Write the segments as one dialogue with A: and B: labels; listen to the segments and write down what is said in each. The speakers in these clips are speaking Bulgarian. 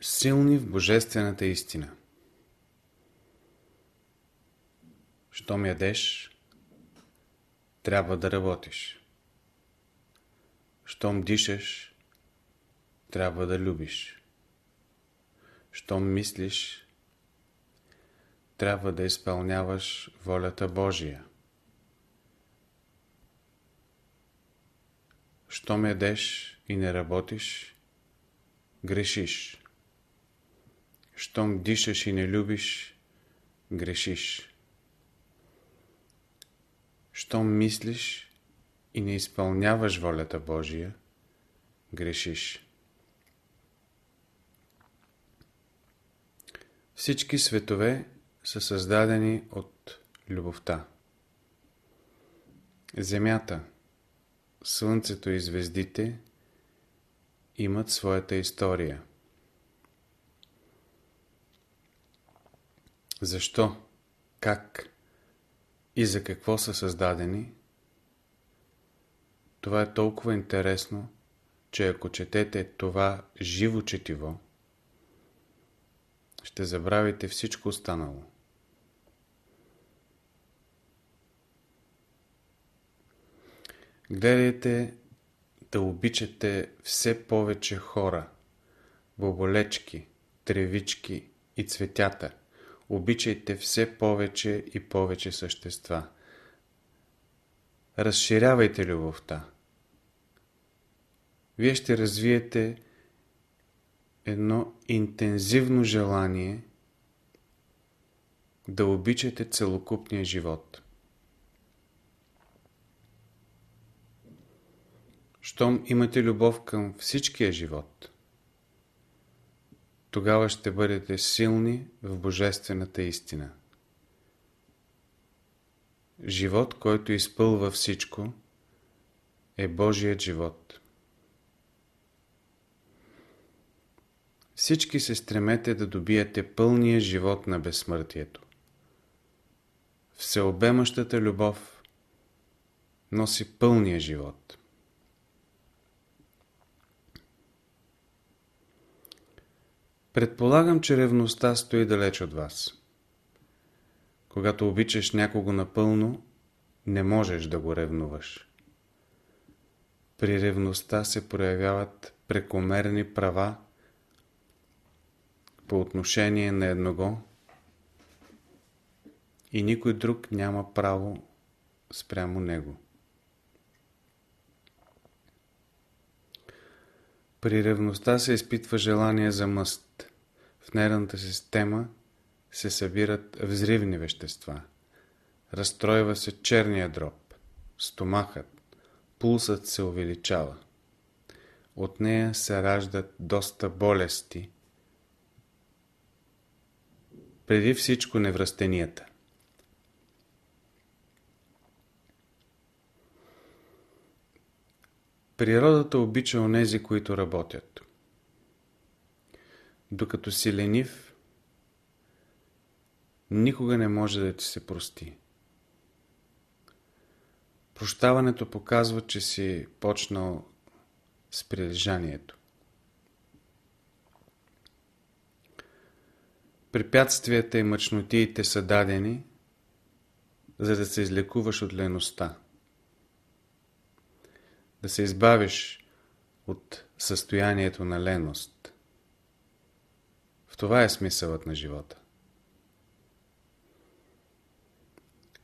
A: Силни в Божествената истина Щом ядеш, трябва да работиш. Щом дишаш, трябва да любиш. Щом мислиш, трябва да изпълняваш волята Божия. Щом ядеш и не работиш, грешиш. Щом дишаш и не любиш, грешиш. Щом мислиш и не изпълняваш волята Божия, грешиш. Всички светове са създадени от любовта. Земята, Слънцето и звездите имат своята история. Защо? Как? И за какво са създадени? Това е толкова интересно, че ако четете това живо четиво, ще забравите всичко останало. Гледайте да обичате все повече хора, боболечки, тревички и цветята. Обичайте все повече и повече същества. Разширявайте любовта. Вие ще развиете едно интензивно желание да обичате целокупния живот. Щом имате любов към всичкия живот, тогава ще бъдете силни в Божествената истина. Живот, който изпълва всичко, е Божият живот. Всички се стремете да добиете пълния живот на безсмъртието. Всеобемащата любов носи пълния живот. Предполагам, че ревността стои далеч от вас. Когато обичаш някого напълно, не можеш да го ревнуваш. При ревността се проявяват прекомерни права по отношение на едного и никой друг няма право спрямо него. При ревността се изпитва желание за мъст. В нервната система се събират взривни вещества. Разстройва се черния дроб, стомахът, пулсът се увеличава. От нея се раждат доста болести. Преди всичко невръстенията. Природата обича онези, които работят. Докато си ленив, никога не може да ти се прости. Прощаването показва, че си почнал с прилежанието. Препятствията и мъчнотиите са дадени, за да се излекуваш от леността. Да се избавиш от състоянието на леност. Това е смисълът на живота.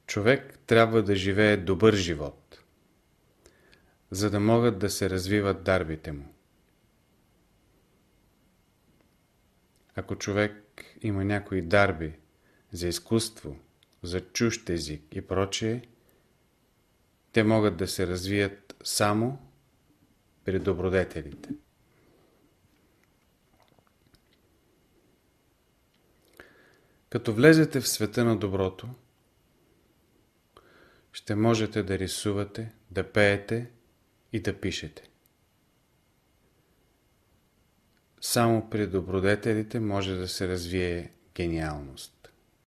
A: Човек трябва да живее добър живот, за да могат да се развиват дарбите му. Ако човек има някои дарби за изкуство, за чужд език и прочее, те могат да се развият само при добродетелите. Като влезете в света на доброто, ще можете да рисувате, да пеете и да пишете. Само при добродетелите може да се развие гениалност.